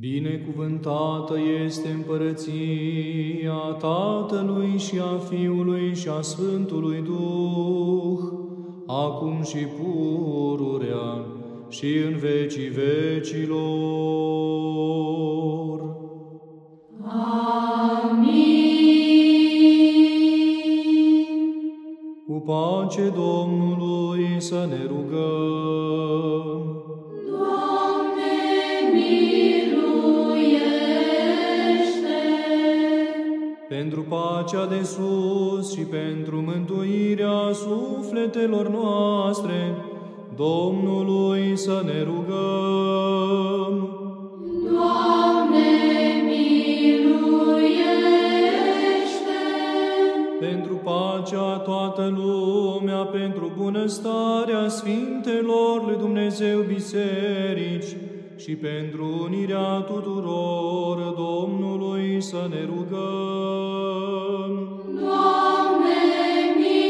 Binecuvântată este împărăția Tatălui și a Fiului și a Sfântului Duh, acum și pururea și în vecii vecilor. Cu pace Domnului să ne rugăm. Pentru pacea de sus și pentru mântuirea sufletelor noastre, Domnului să ne rugăm. Doamne, miluiește! Pentru pacea toată lumea, pentru bunăstarea Sfintelor lui Dumnezeu Biserici și pentru unirea tuturor Domnului să ne rugăm. Doamne, miluiește!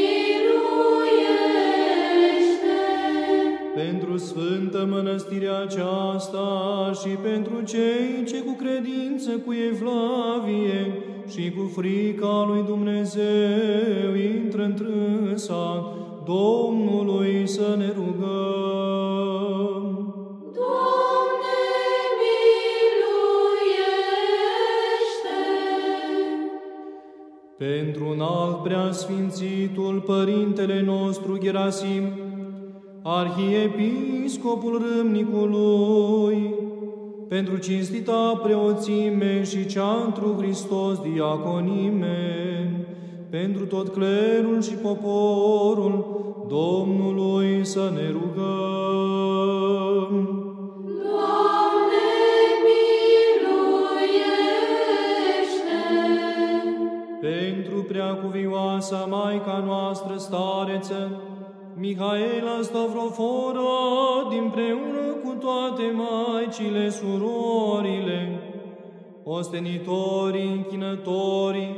pentru Sfântă Mănăstirea aceasta și pentru cei ce cu credință, cu evlavie și cu frica lui Dumnezeu intră întrânsa, Domnului să ne rugăm. Pentru un alt preasfințitul Părintele nostru Gerasim, Arhiepiscopul Râmnicului, pentru cinstita preoțime și cea întru Hristos diaconime, pentru tot clerul și poporul Domnului să ne rugăm. Preacuvioasa Maica noastră stareță, Mihaela Stavrofora, dinpreună cu toate maicile surorile, ostenitorii, închinătorii,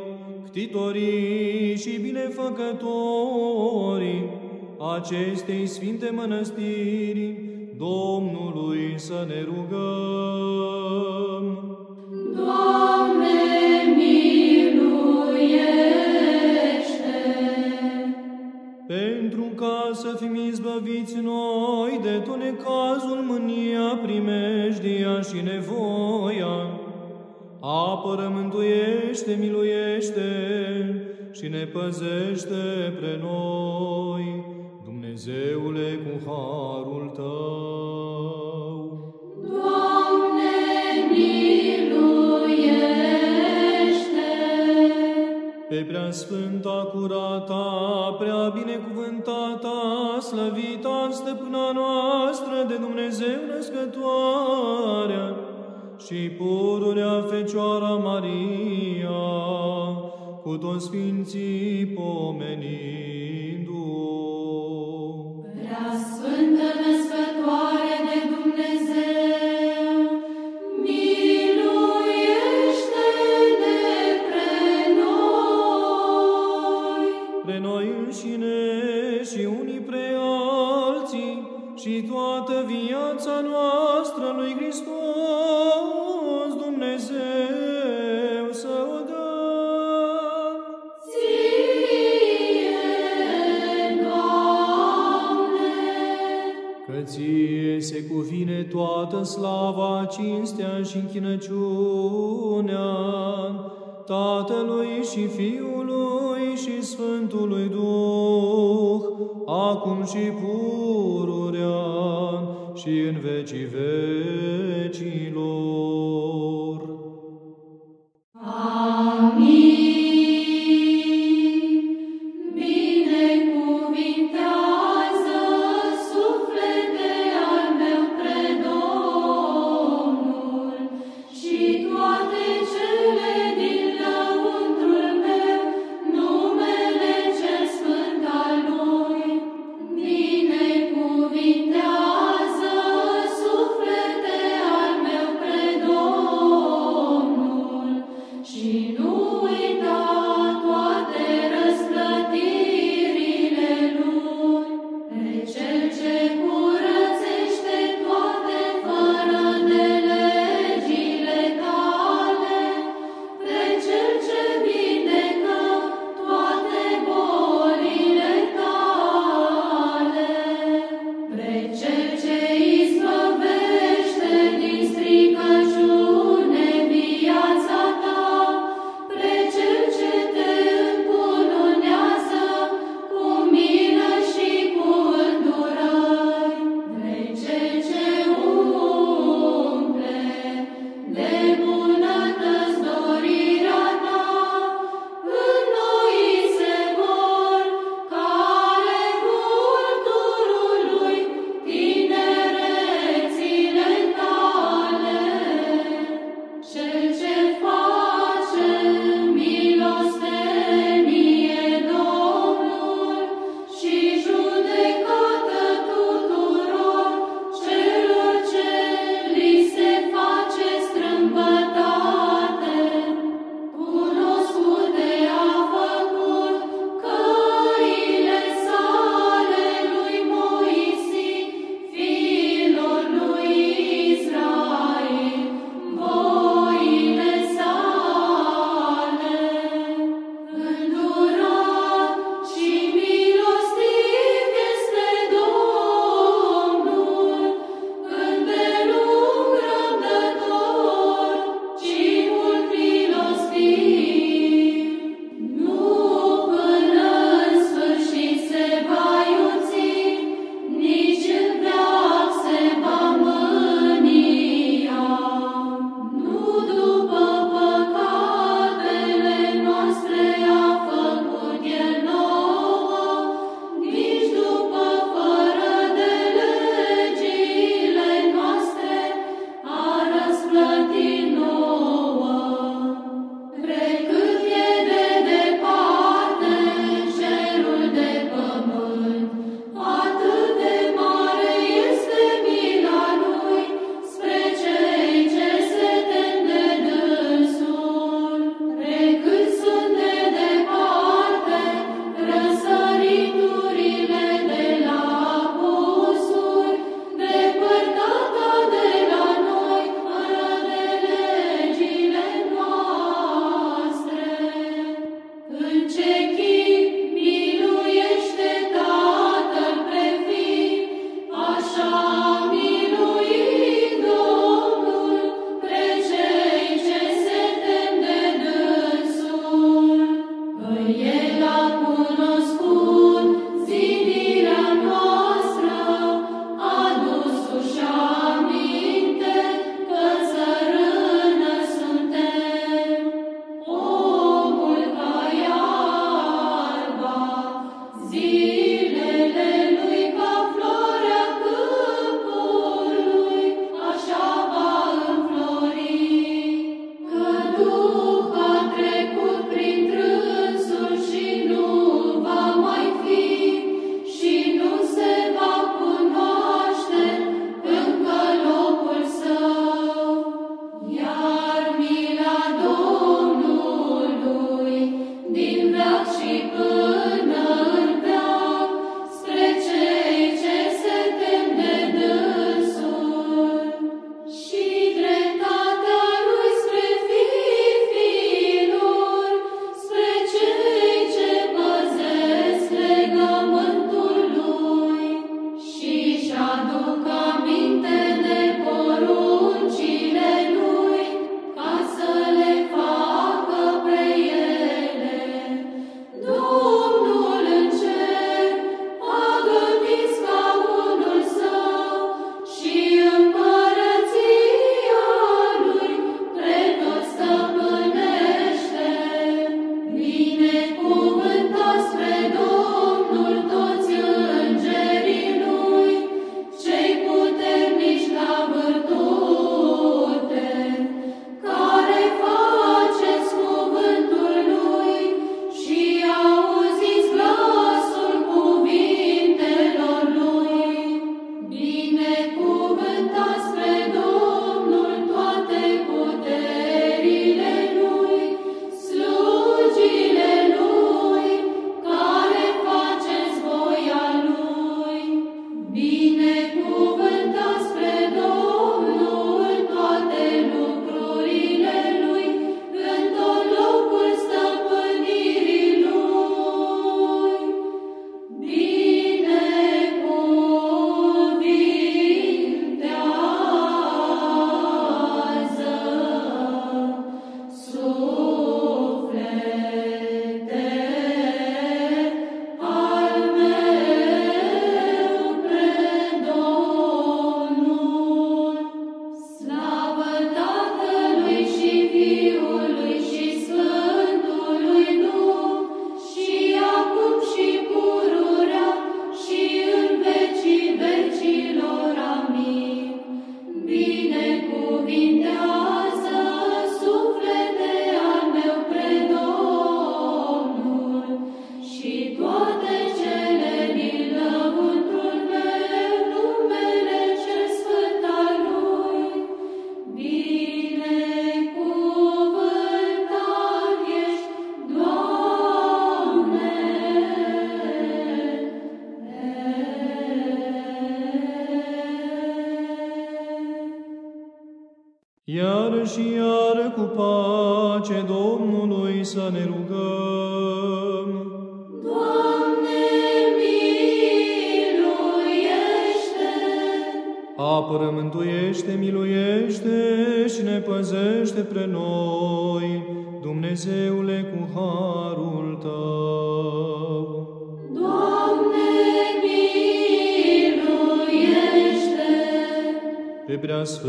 ctitorii și binefăcătorii acestei sfinte mănăstiri, Domnului să ne rugăm. Doamne, miluiește! Pentru ca să fim izbăviți noi de tot necazul, mânia, primejdia și nevoia, apără, mântuiește, miluiește și ne păzește pre noi, Dumnezeule, cu harul Tău. Doamne, miluiește! Pe prea sfânta, curata, prea binecuvântata, slăvita stăpâna noastră de Dumnezeu născătoarea și pururea Fecioara Maria, cu toți sfinții pomenindu. Și închinăciunea Tatălui și Fiului și Sfântului Duh, acum și pururea și în vecii vecilor.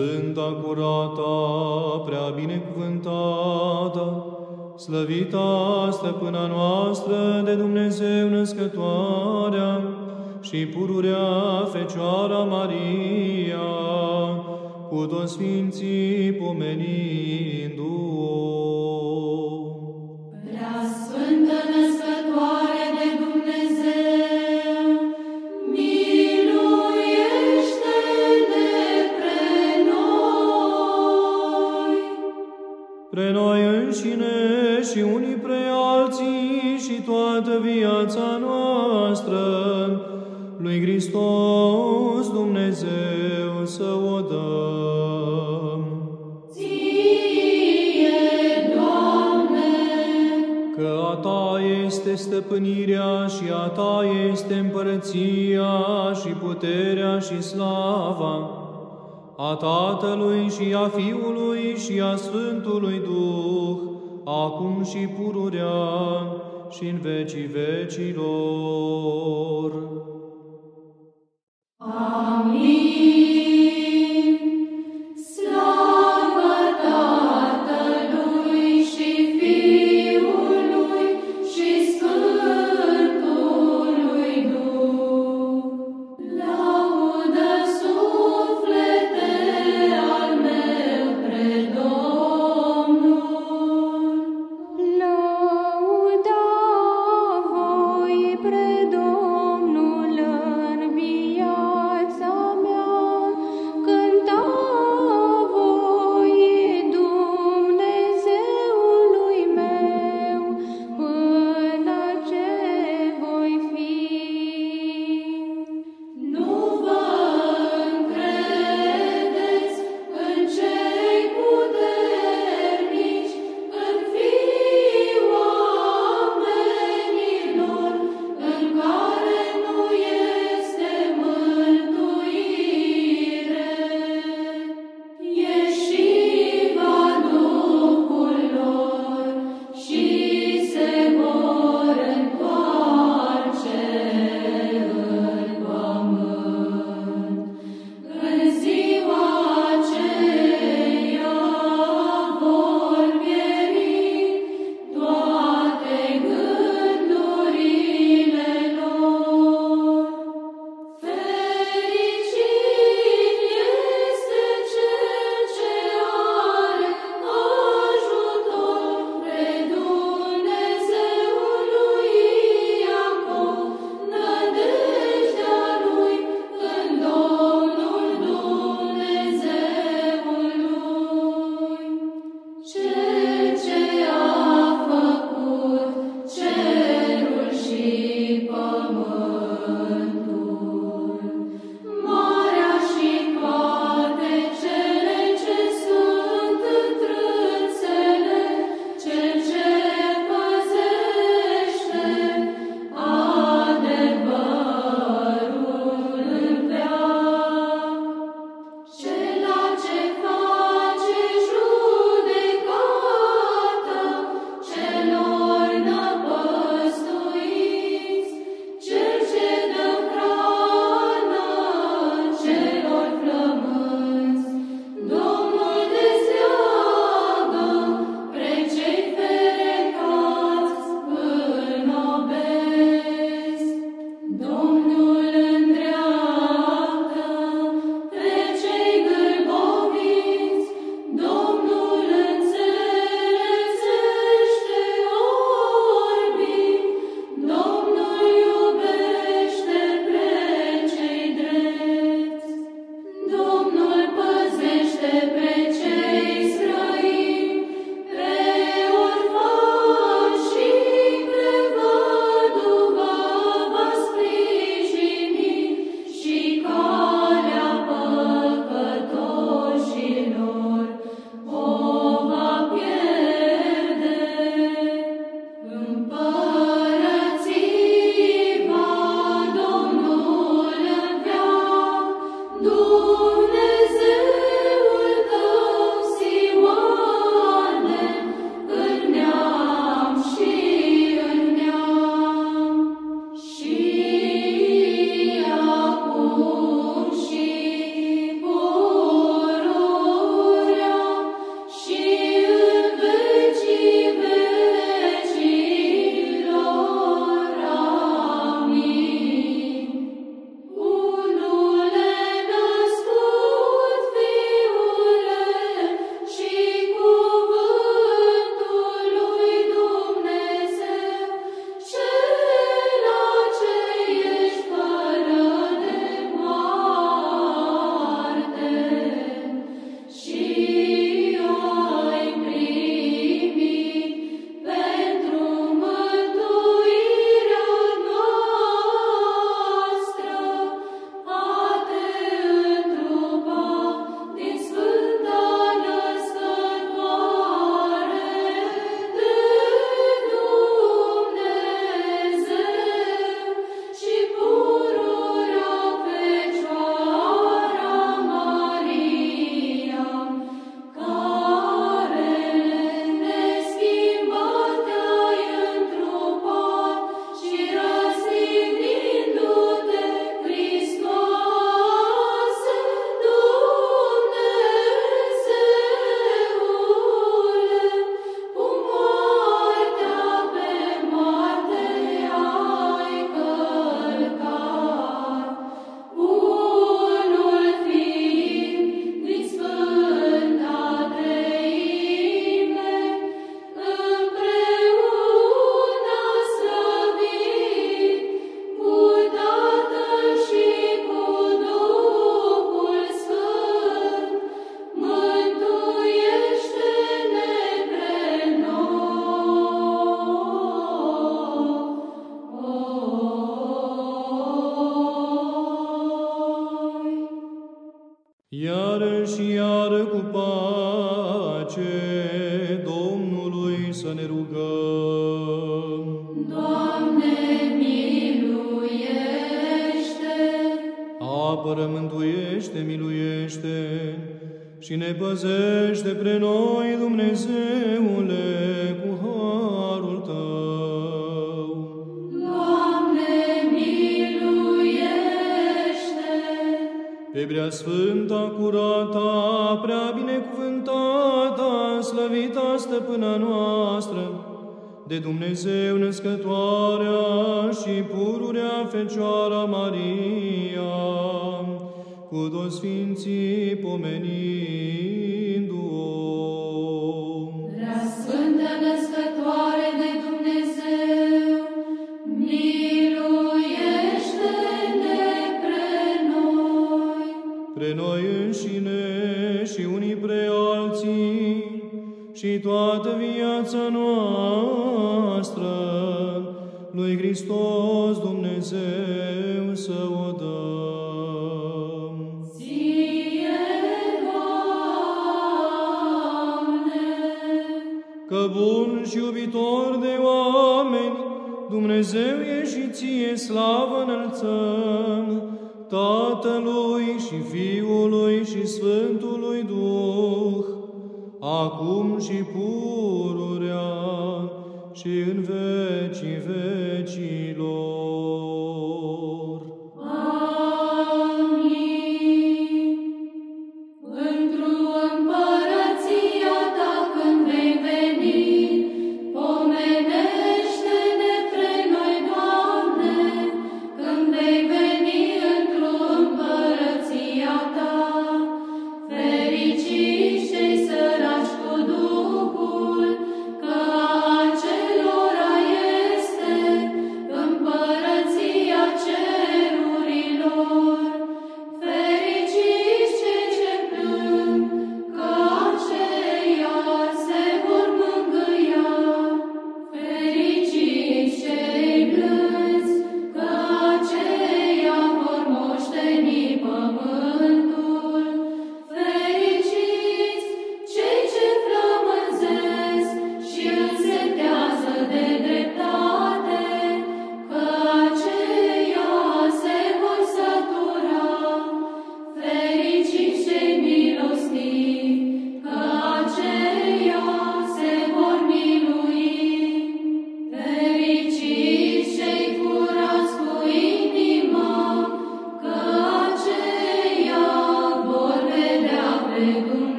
Sfânta, curata, prea binecuvântată, slăvita stăpâna noastră de Dumnezeu născătoarea și pururea Fecioara Maria, cu toți sfinții pomenindu-o. Toată viața noastră, lui Hristos Dumnezeu să o dăm. Ție, Doamne, Că a Ta este stăpânirea și a Ta este împărăția și puterea și slava, a Tatălui și a Fiului și a Sfântului Duh, acum și pururea și în vecii vecilor. Amin.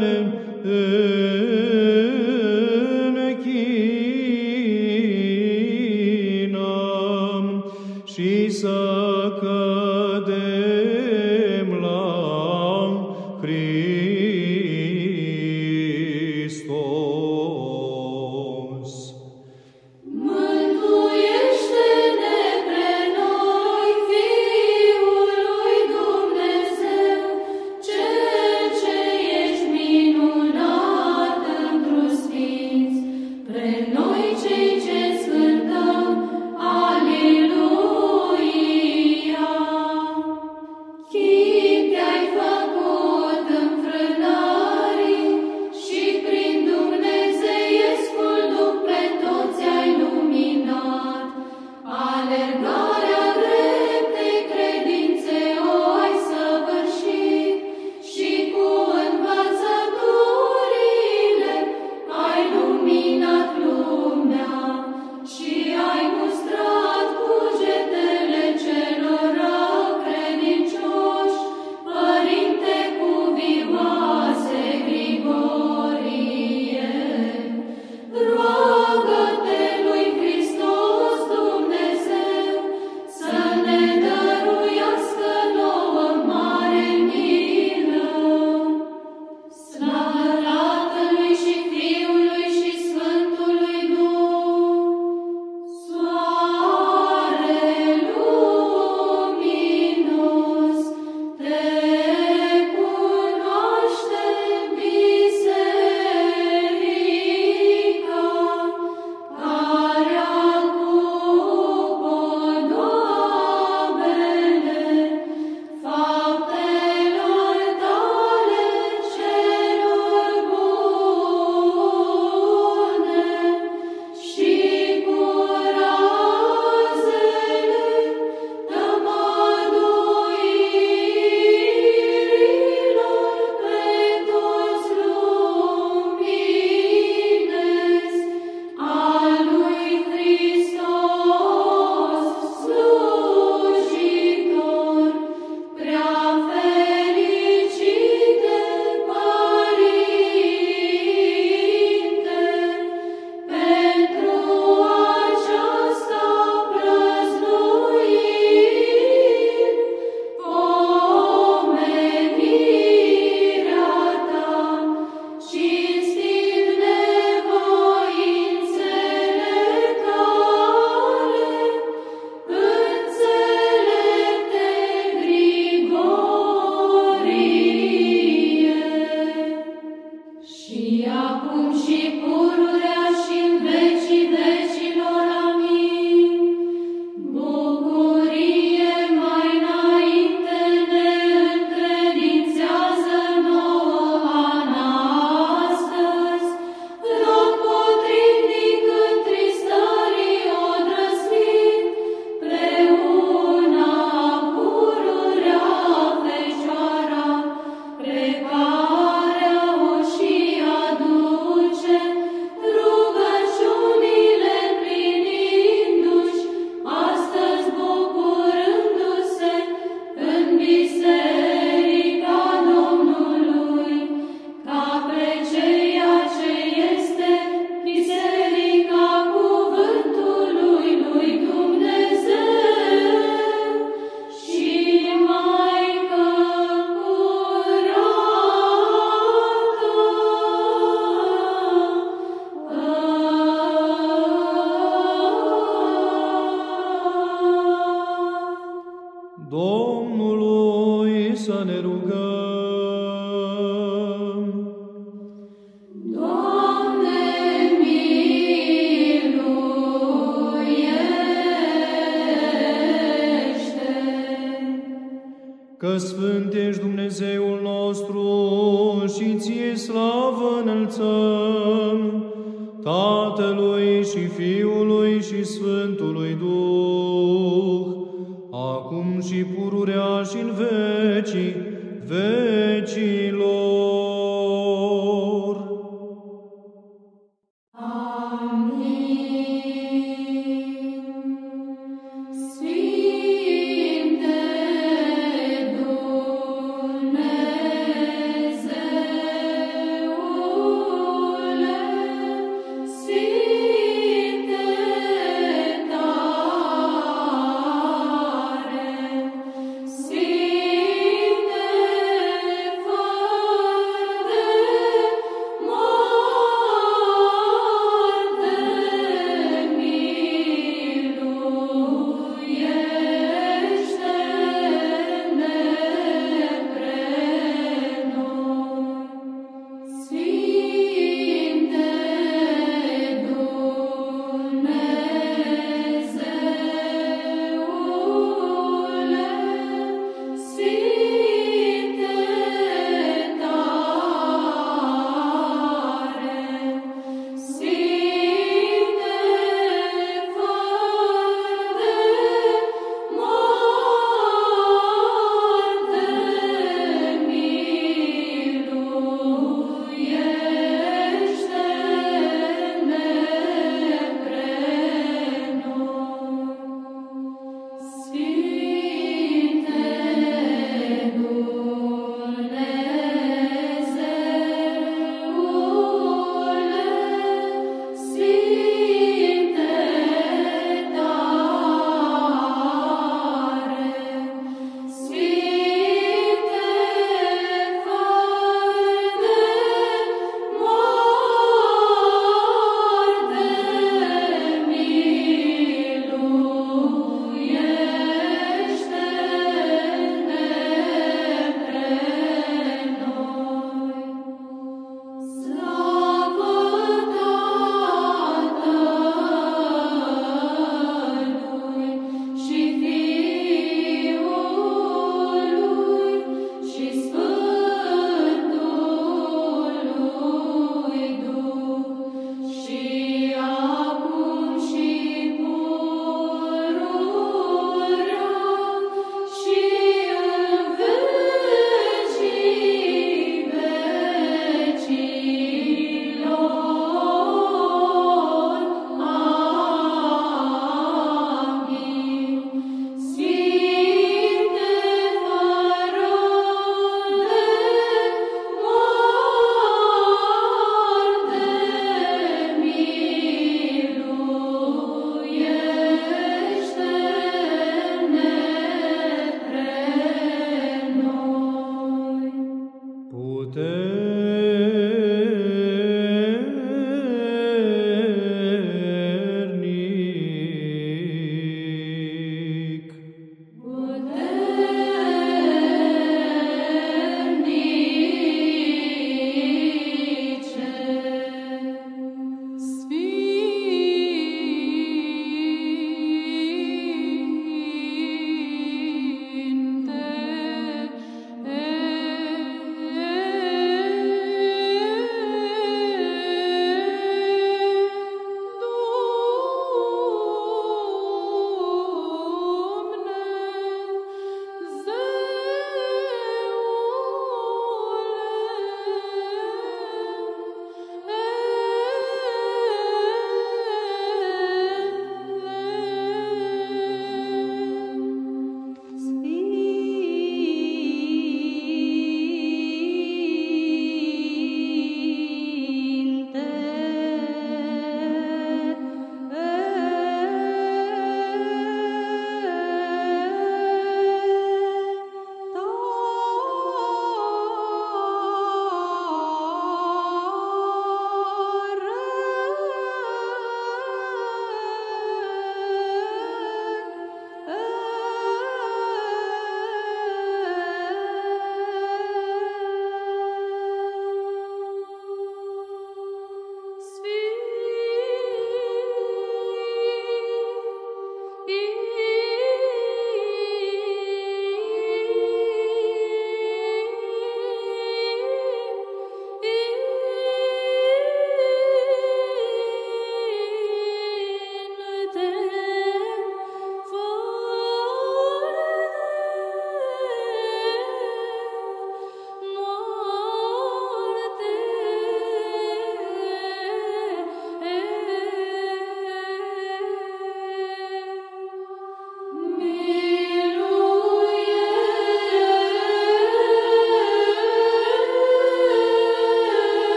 panem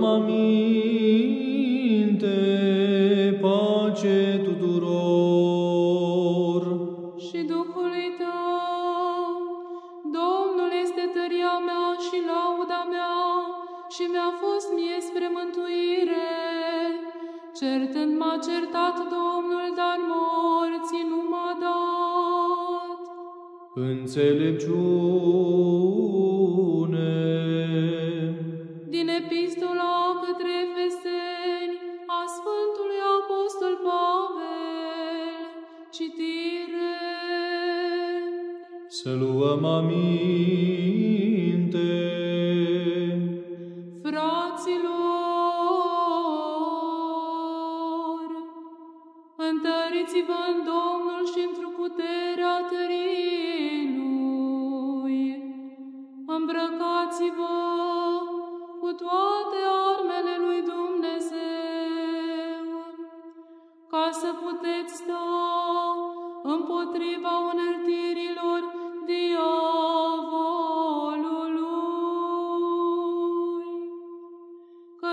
mommy.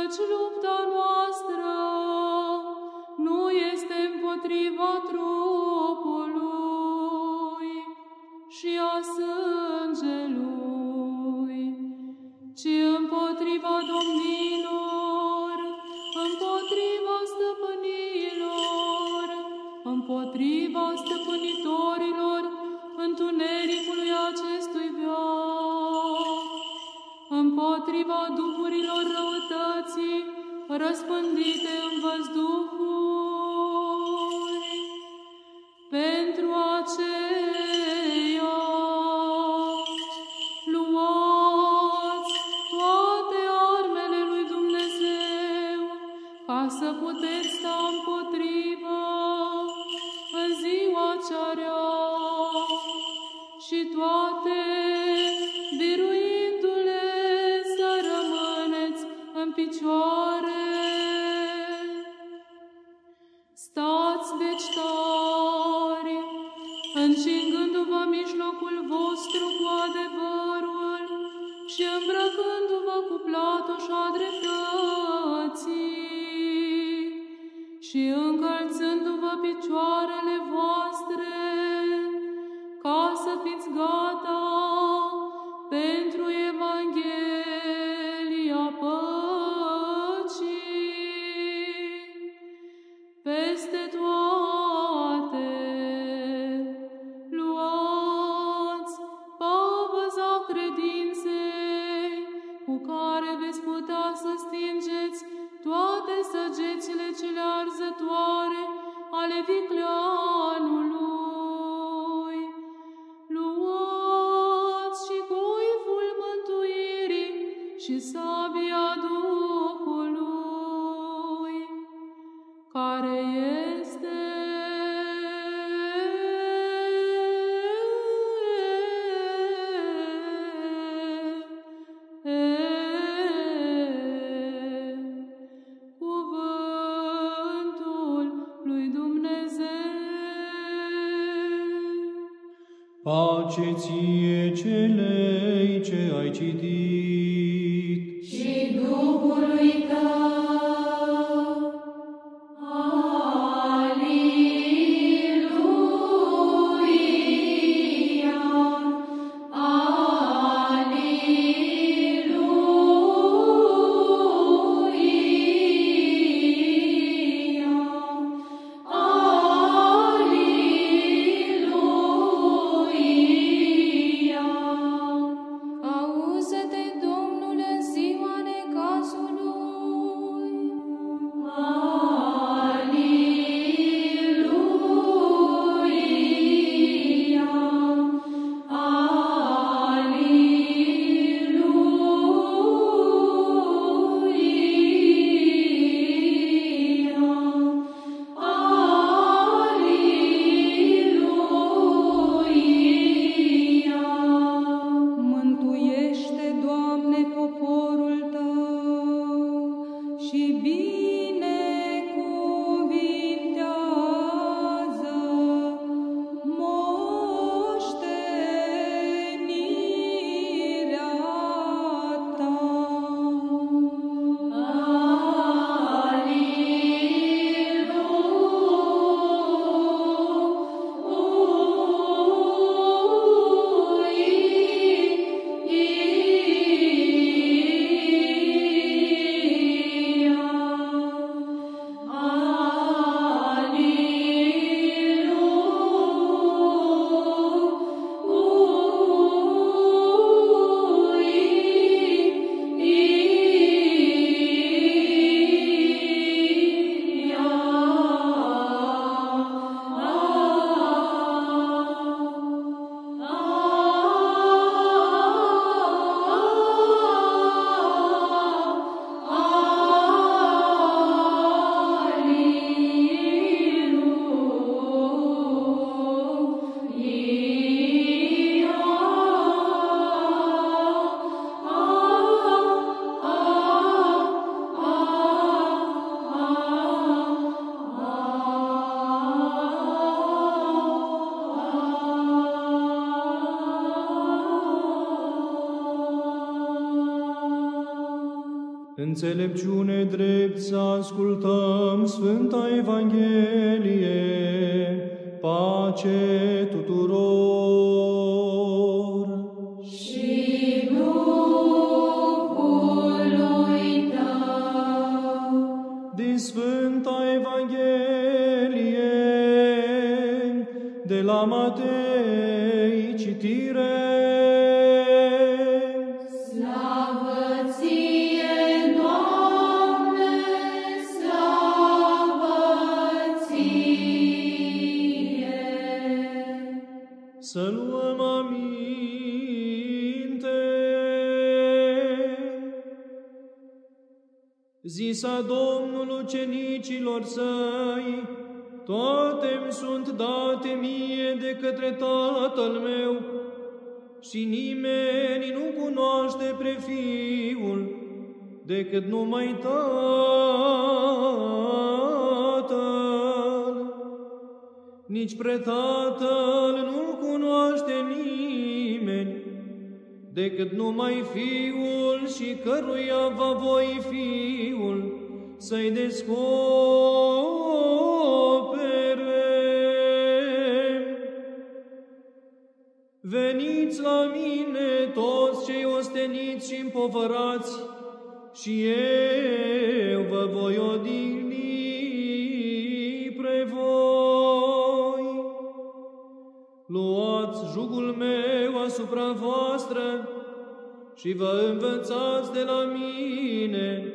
căci lupta noastră nu este împotriva trupului și a sângelui, ci împotriva domnilor, împotriva stăpânilor, împotriva stăpânitorilor întunericului acestui veac, împotriva duhurilor răutăți, răspândite în văzduh, înțelepciune drept să ascultăm Sfânta Evanghelie. zisa Domnul ucenicilor săi, toate îmi sunt date mie de către Tatăl meu și nimeni nu cunoaște pre Fiul decât numai Tatăl. Nici pre nu cunoaște nimeni, decât numai Fiul și căruia va voi Fiul să-i descopere. Veniți la mine toți cei osteniți și împovărați, și eu vă voi odihni Luați jugul meu asupra voastră și vă învățați de la mine,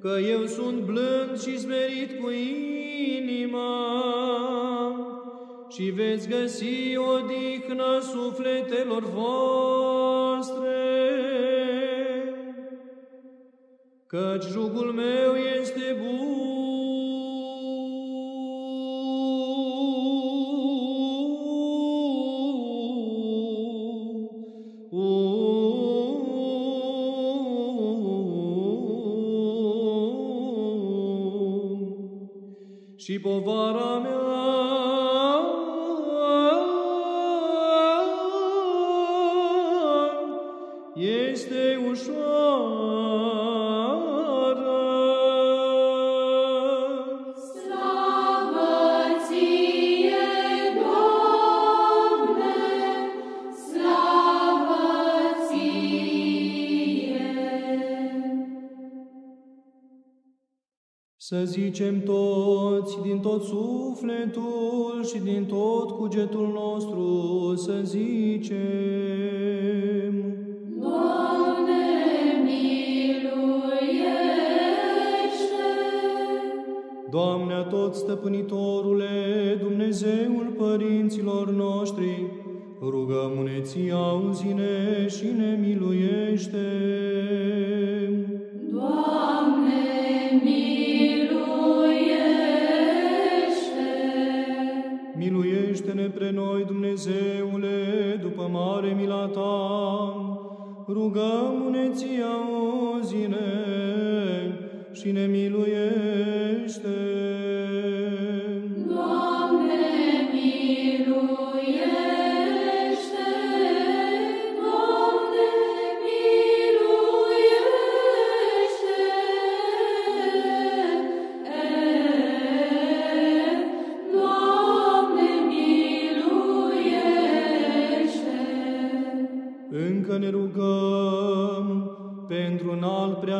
că eu sunt blând și smerit cu inima și veți găsi odihna sufletelor voastre. Căci jugul meu este bun. Și povara mea este ușoară. Slavă ție, Doamne, slavă ție. Să zicem toți din tot sufletul și din tot cugetul nostru, să zicem. Doamne, miluiește! Doamne, tot stăpânitorule, Dumnezeul părinților noștri, rugăm-ne ție,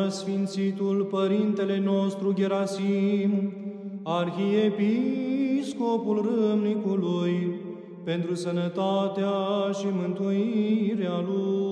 preasfințitul Părintele nostru Gerasim, Arhiepiscopul Râmnicului, pentru sănătatea și mântuirea lui.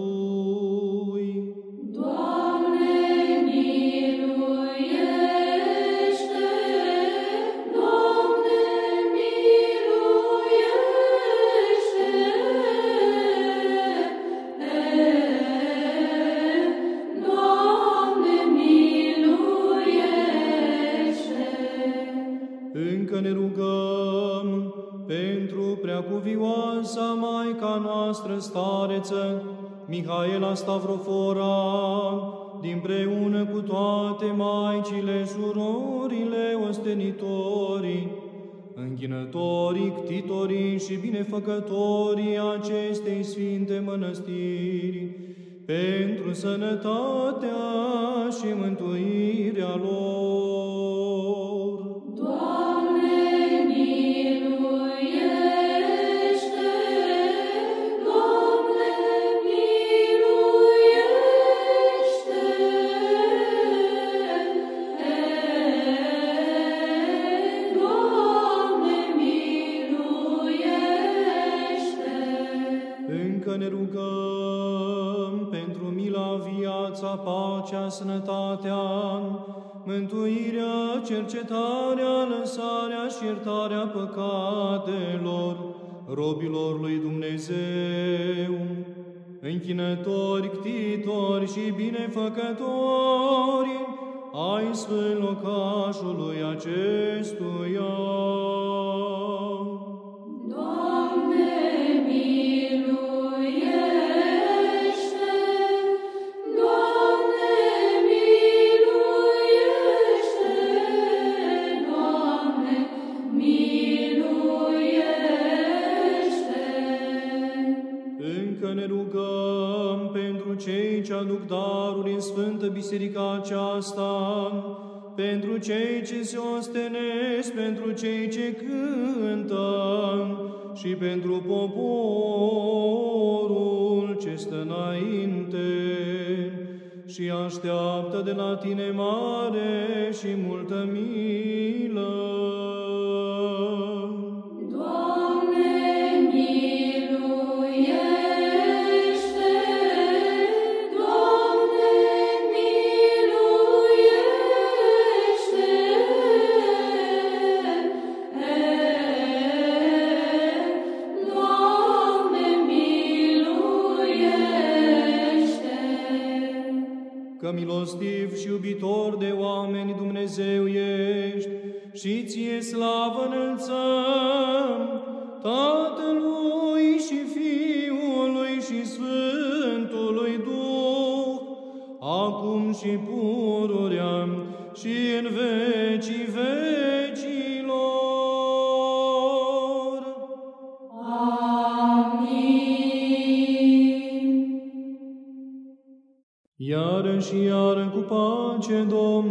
Stavrofora, dinpreună cu toate maicile, surorile, ostenitorii, închinătorii, ctitorii și binefăcătorii acestei sfinte mănăstiri, pentru sănătatea și mântuirea lor. Mântuirea, cercetarea, lăsarea și iertarea păcatelor robilor lui Dumnezeu, închinători, ctitori și binefăcători ai sfânt locașului acestuia. Doamne, miluiește! cei ce aduc daruri în Sfântă Biserica aceasta, pentru cei ce se ostenesc, pentru cei ce cântă și pentru poporul ce stă înainte și așteaptă de la tine mare și multă milă. 却多。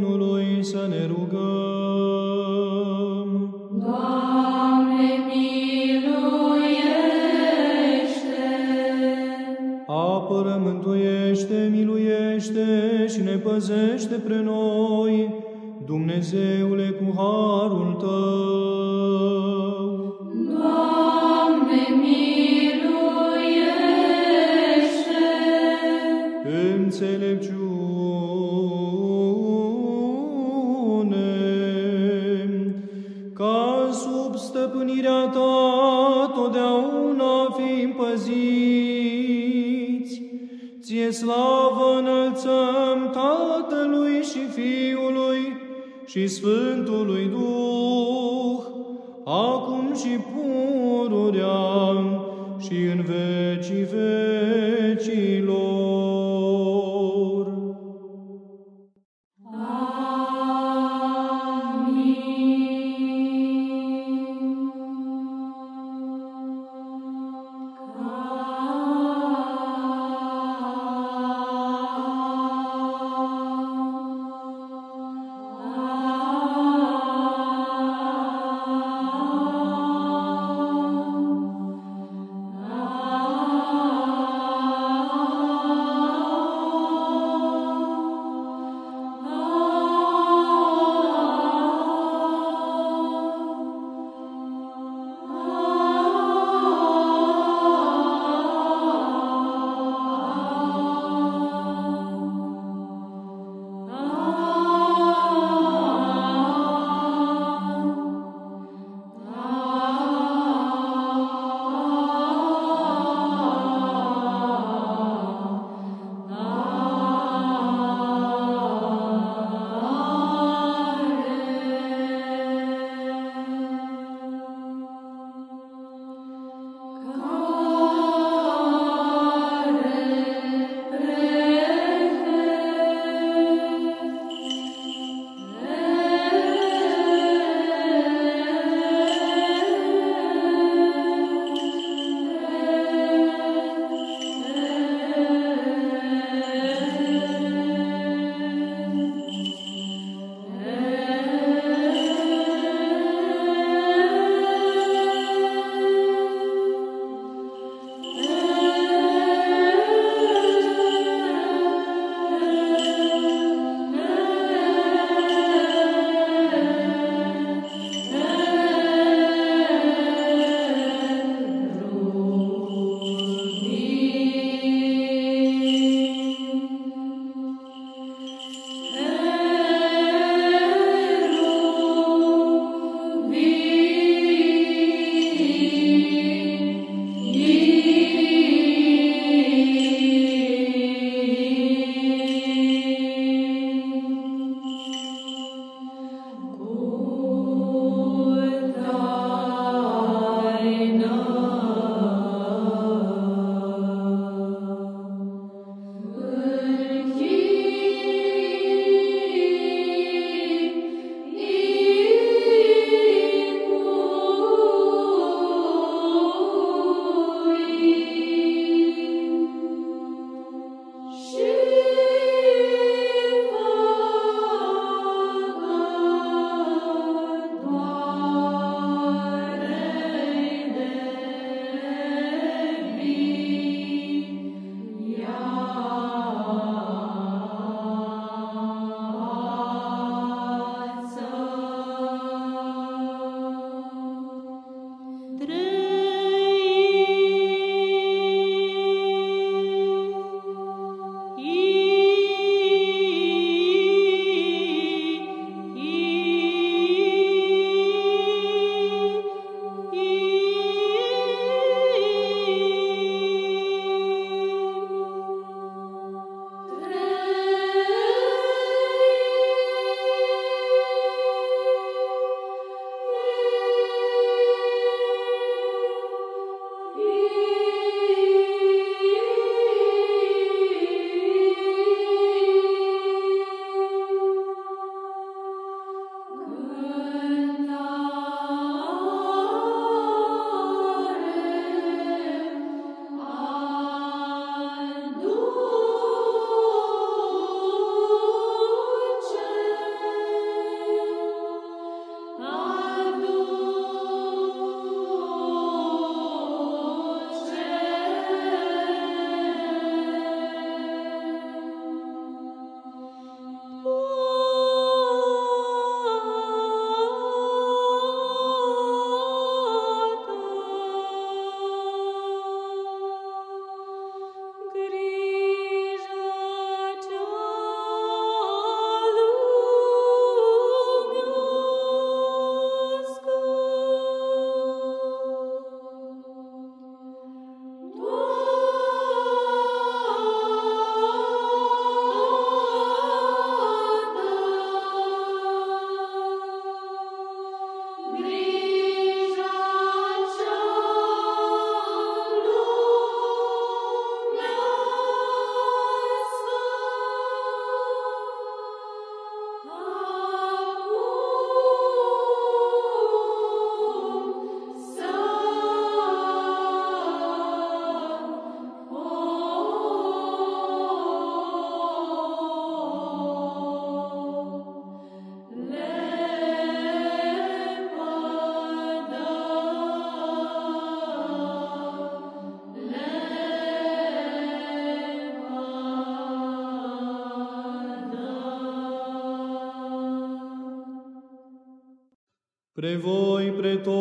Pre voi, pre toți,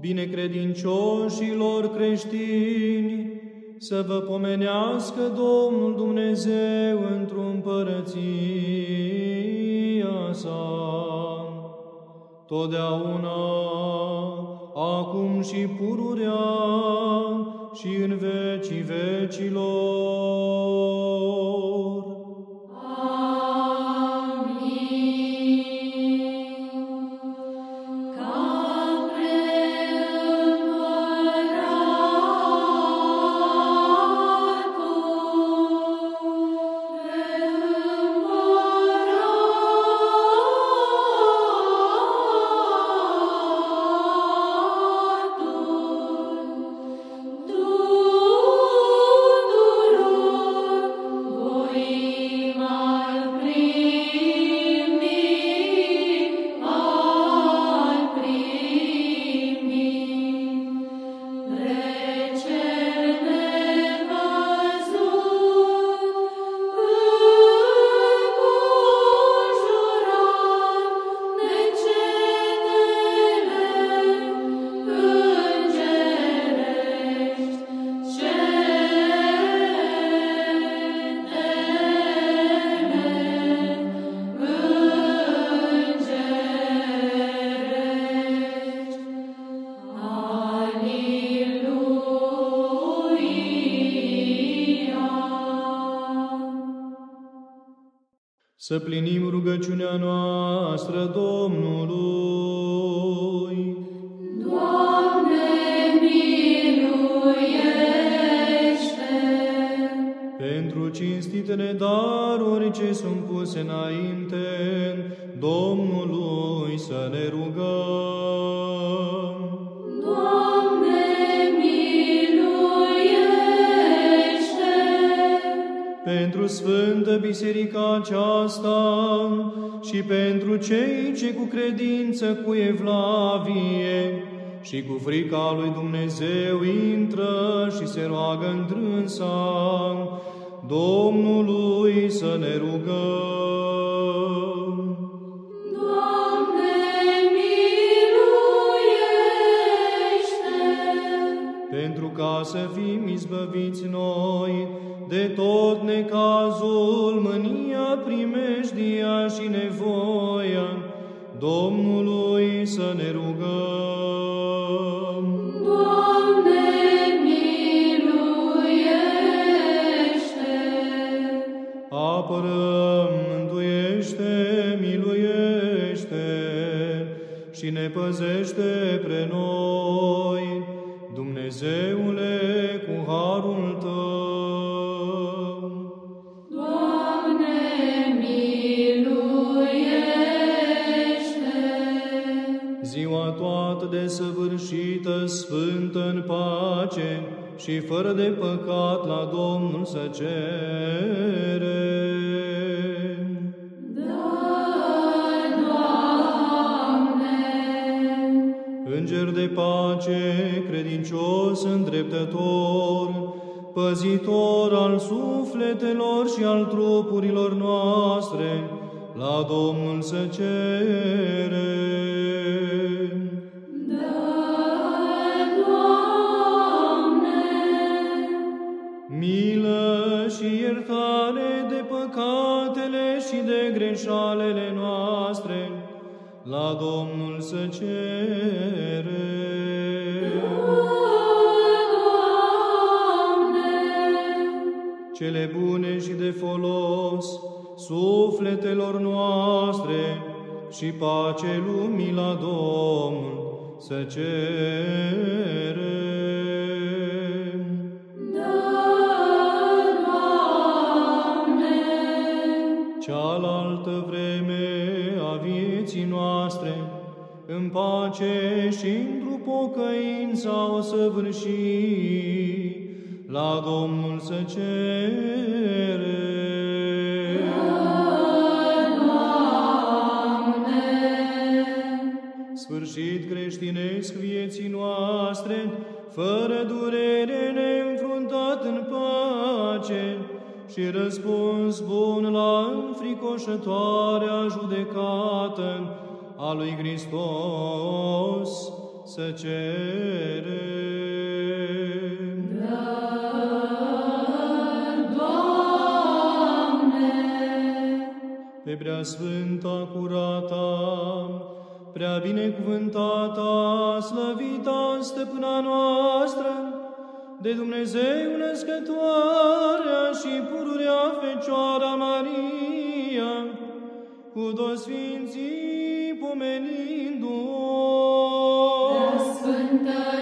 binecredincioșilor creștini, să vă pomenească Domnul Dumnezeu într-o împărăția sa, totdeauna, acum și pururea Să plinim rugăciunea noastră Domnului. Doamne, miluiește! Pentru cinstitele daruri ce sunt puse înainte, aceasta și pentru cei ce cu credință, cu evlavie și cu frica lui Dumnezeu intră și se roagă întrânsa, Domnului să ne rugăm. Doamne, miluiește! pentru ca să fim izbăviți noi de tot necazul, mânia, primejdia și nevoia, Domnului să ne rugăm. Doamne, miluiește! Apărăm, mântuiește, miluiește și ne păzește pre noi, pace și fără de păcat la Domnul să cerem. Înger de pace, credincios îndreptător, păzitor al sufletelor și al trupurilor noastre, la Domnul să cerem. Greșalele noastre, la Domnul să cerem. Cele bune și de folos sufletelor noastre și pace lumii la Domnul să cerem. Cealaltă vreme a vieții noastre, în pace și într-o pocăință o să vârși, la Domnul să cerem. Sfârșit creștinesc vieții noastre, fără durere neînfruntat în pace și răspuns bun la înfricoșătoarea judecată a lui Hristos să cerem. Pe prea sfânta curata, prea binecuvântata, slăvita stăpâna noastră, de Dumnezeu născătoarea și pururea Fecioara Maria, cu toți sfinții pomenindu-o. Sfântă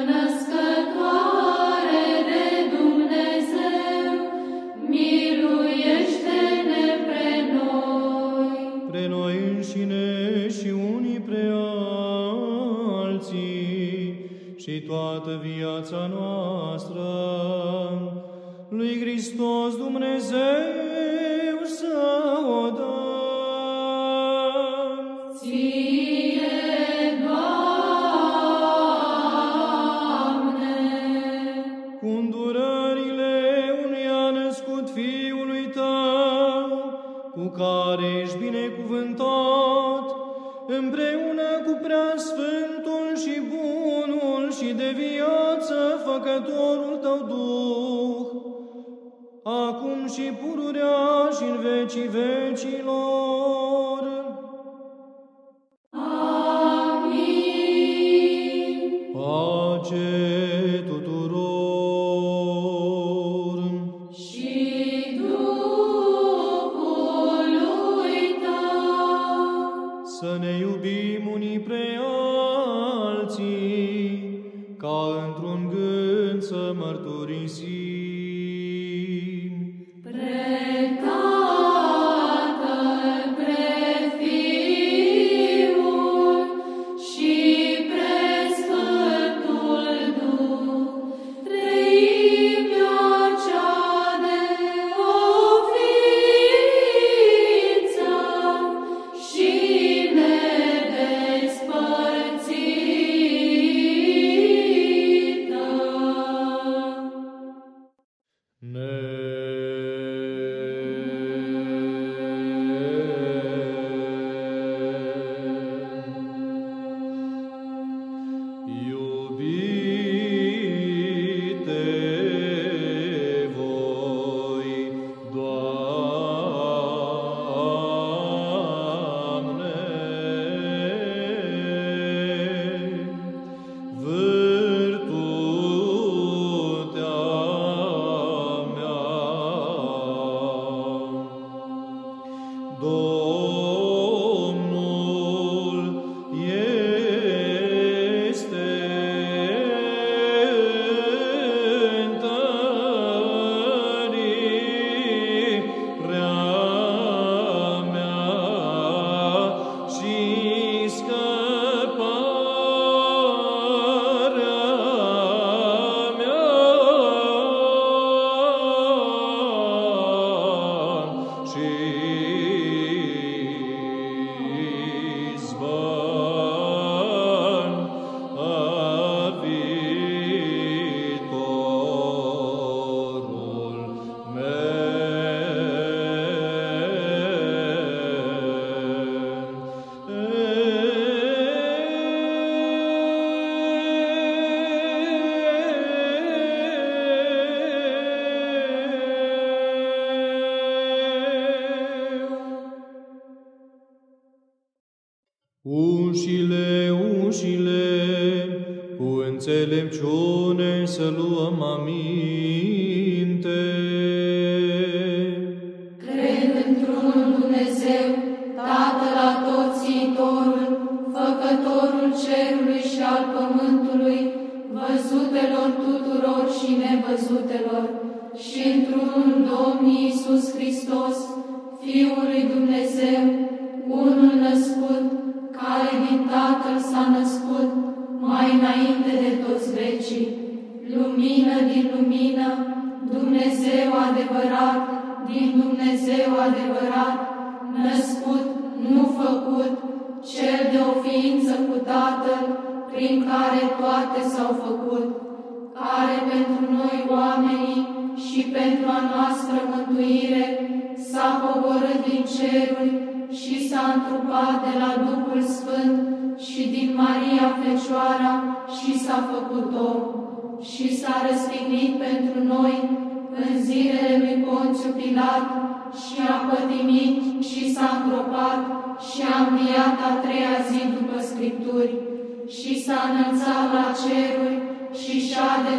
toată viața noastră. Lui Hristos Dumnezeu, și pururea și în vecii vecilor.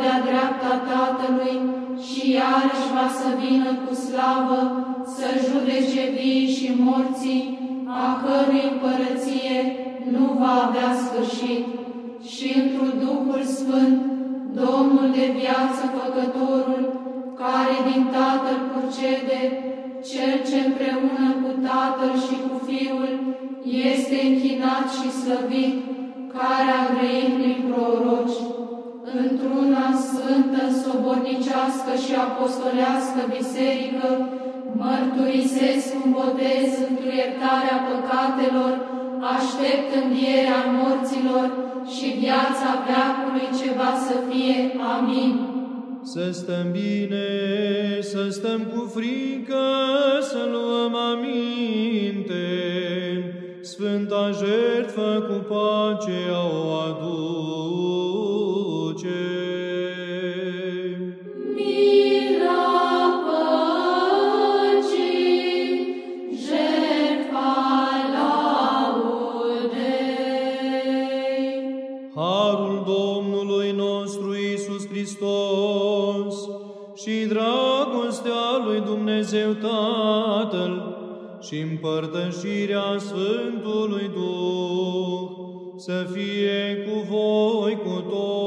De-a dreapta Tatălui și iarăși va să vină cu slavă să judece vii și morții, a cărui împărăție nu va avea sfârșit. Și într Duhul Sfânt, Domnul de viață făcătorul, care din Tatăl procede, Cel ce împreună cu Tatăl și cu Fiul este închinat și slăvit, care a grăit prin proroci, într-una sfântă, sobornicească și apostolească biserică, mărturisesc un botez într iertarea păcatelor, aștept învierea morților și viața veacului ce va să fie. Amin. Să stăm bine, să stăm cu frică, să luăm aminte. Sfânta jertfă cu pace o aduce. Dumnezeu Tatăl și împărtășirea Sfântului Duh să fie cu voi cu toți.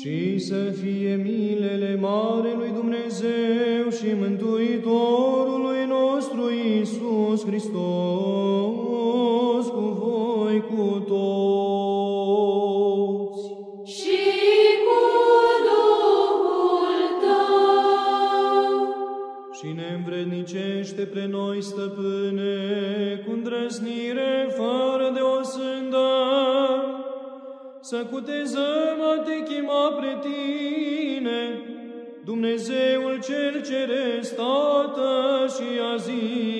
și să fie milele mare lui Dumnezeu și Mântuitorului nostru Isus Hristos. să cutezăm a te chema pre tine, Dumnezeul cel ceresc, Tată și a zis,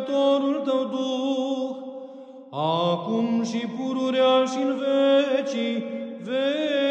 Mângâietorul Tău Duh, acum și pururea și în vecii vecii.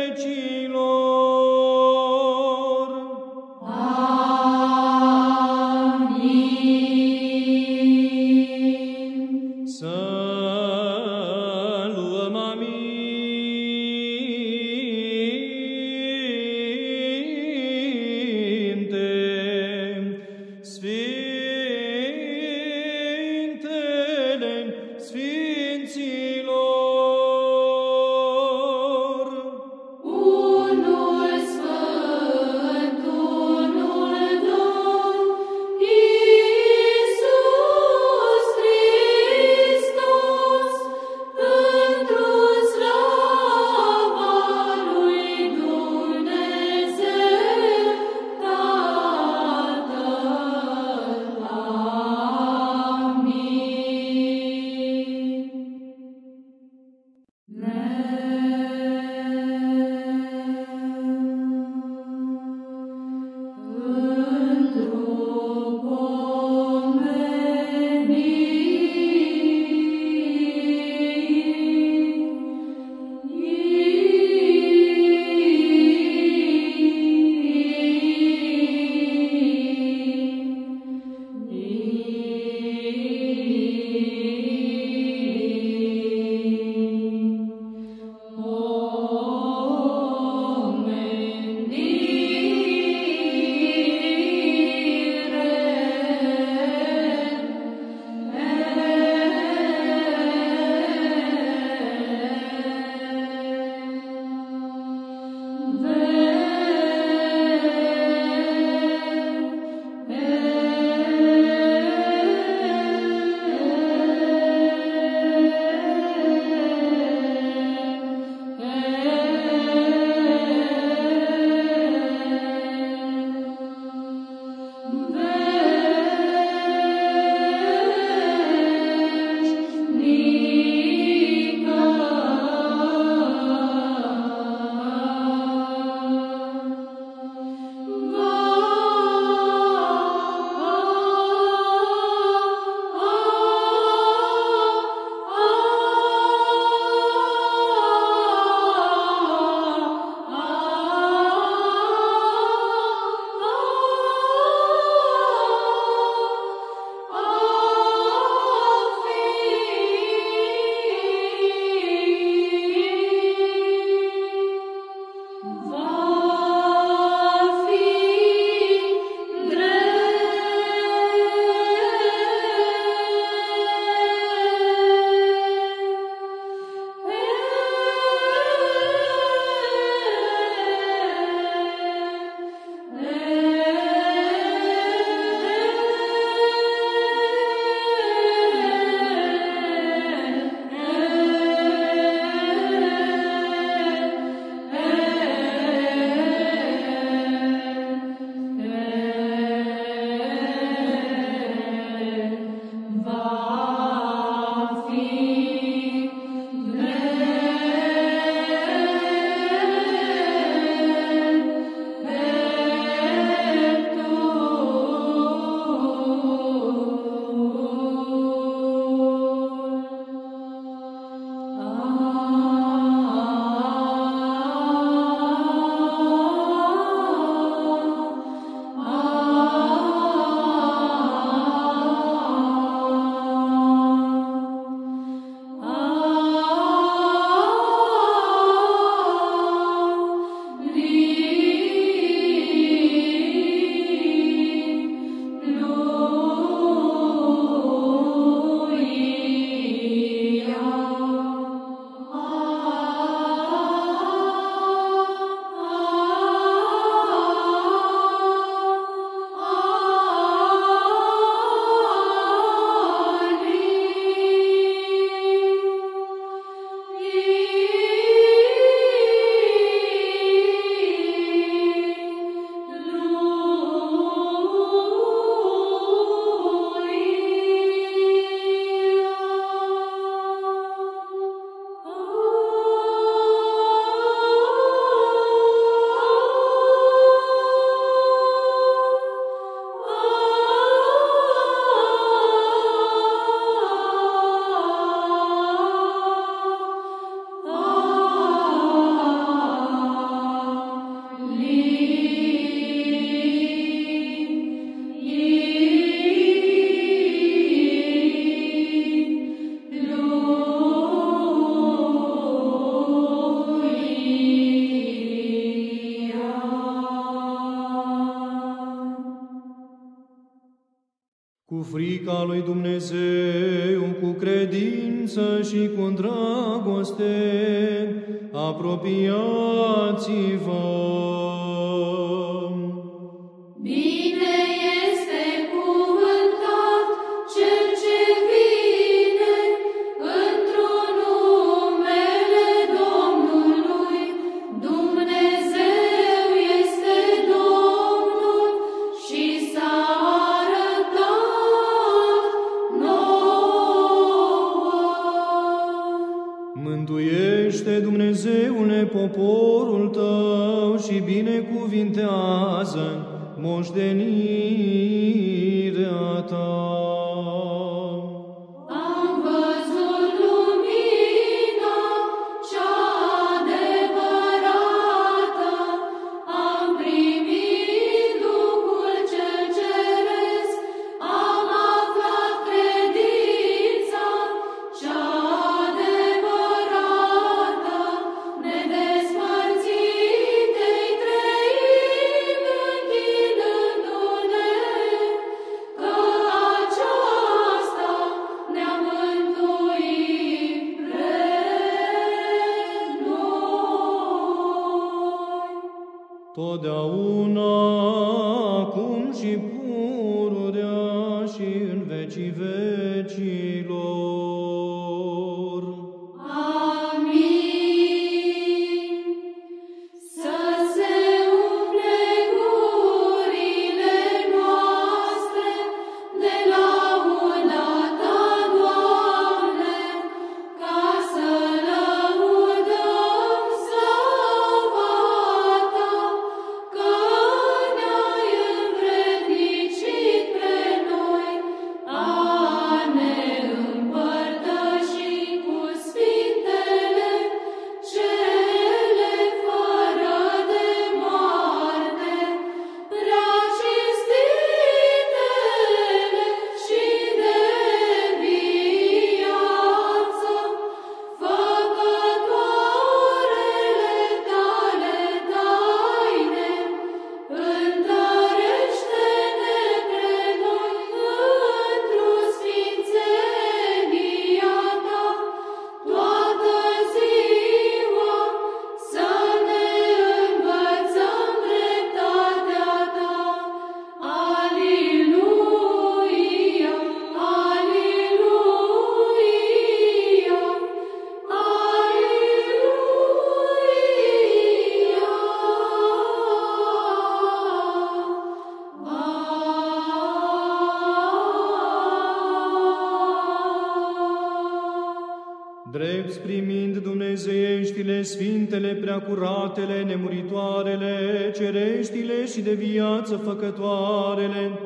Preacuratele, nemuritoarele, cereștile și de viață făcătoarele,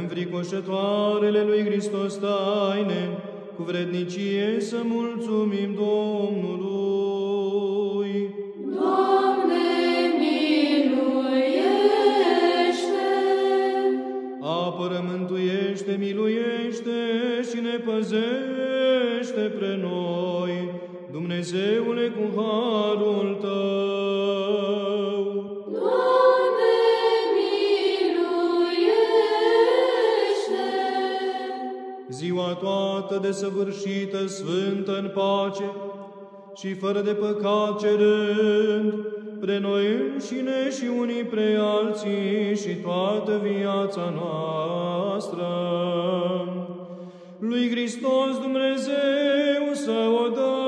înfricoșătoarele lui Hristos taine, cu vrednicie să mulțumim desăvârșită, sfântă în pace și fără de păcat cerând, pre noi înșine și unii pre alții și toată viața noastră. Lui Hristos Dumnezeu să o dăm.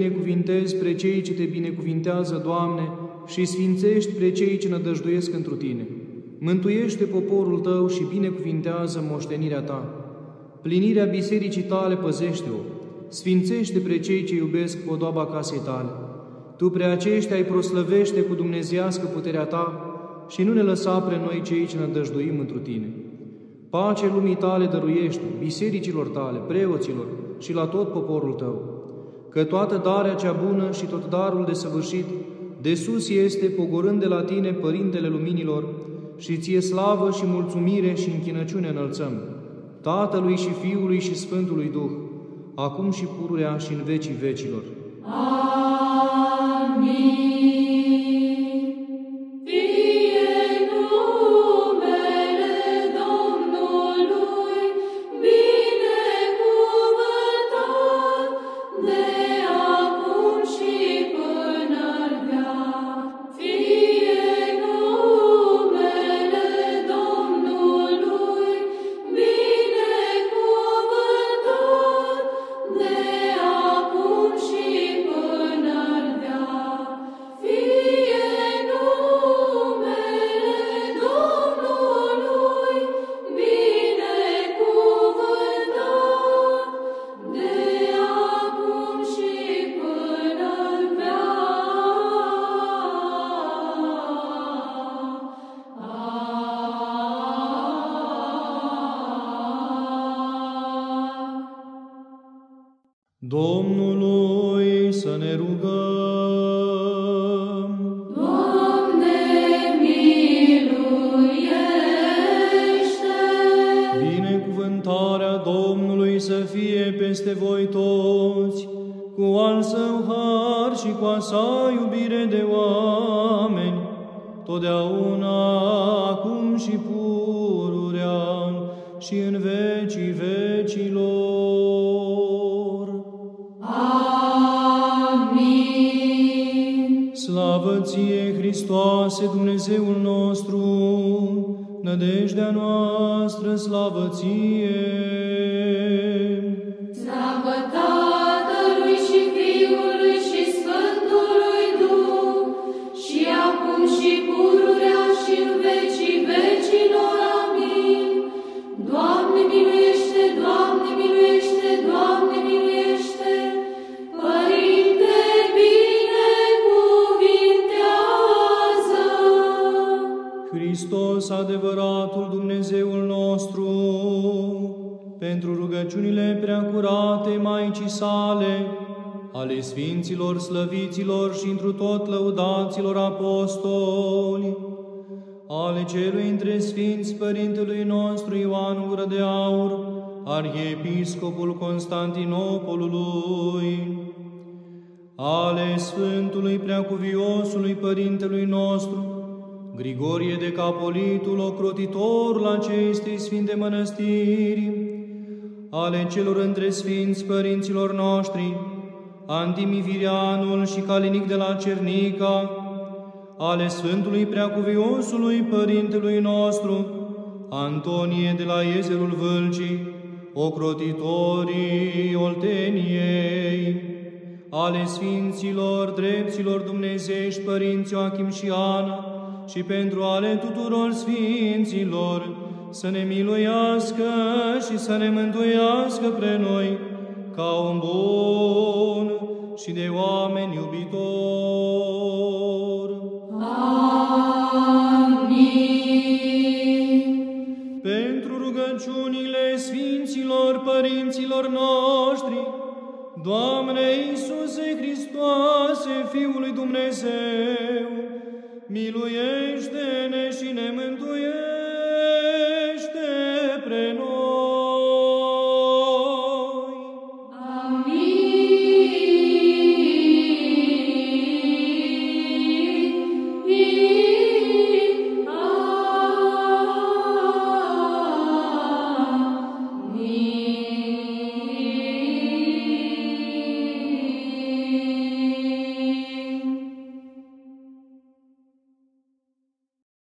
Binecuvintezi pre cei ce te binecuvintează, Doamne, și sfințești pre cei ce nădăjduiesc întru Tine. Mântuiește poporul Tău și binecuvintează moștenirea Ta. Plinirea bisericii Tale păzește-o, sfințește pre cei ce iubesc podoaba casei Tale. Tu pre aceștia îi proslăvește cu dumnezească puterea Ta și nu ne lăsa pre noi cei ce nădăjduim întru Tine. Pace lumii Tale dăruiește, bisericilor Tale, preoților și la tot poporul Tău că toată darea cea bună și tot darul de săvârșit de sus este, pogorând de la tine, Părintele Luminilor, și ție slavă și mulțumire și închinăciune înălțăm, Tatălui și Fiului și Sfântului Duh, acum și pururea și în vecii vecilor. Amin. Să fie peste voi toți, cu al său har și cu a sa iubire de oameni, totdeauna, acum și pururea și în vecii vecilor. Slavă ție, Hristoase, Dumnezeul nostru, nădejdea noastră, slavă ție! Ale Sfinților, Slăviților și întru tot lăudaților apostoli, ale celui între Sfinți Părintelui nostru Ioan Gură de Aur, Arhiepiscopul Constantinopolului, ale Sfântului Preacuviosului Părintelui nostru, Grigorie de Capolitul, ocrotitor la acestei Sfinte Mănăstiri, ale celor între Sfinți Părinților noștri, Antimivirianul și Calinic de la Cernica, ale Sfântului Preacuviosului Părintelui nostru, Antonie de la Iezerul Vâlcii, ocrotitorii Olteniei, ale Sfinților, Drepților Dumnezești, Părinți Joachim și Ana, și pentru ale tuturor Sfinților, să ne miluiască și să ne mântuiască pre noi, ca un bun și de oameni iubitor. Amin. pentru rugăciunile Sfinților Părinților noștri, Doamne Iisuse Hristoase, Fiul lui Dumnezeu, miluiește-ne și ne mântuiește!